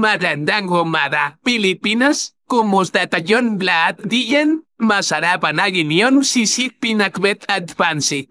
Magandang humada, Pilipinas. Kumusta tayon lahat diyan? Masarap na agin yun, sisig, pinakbet at pansit.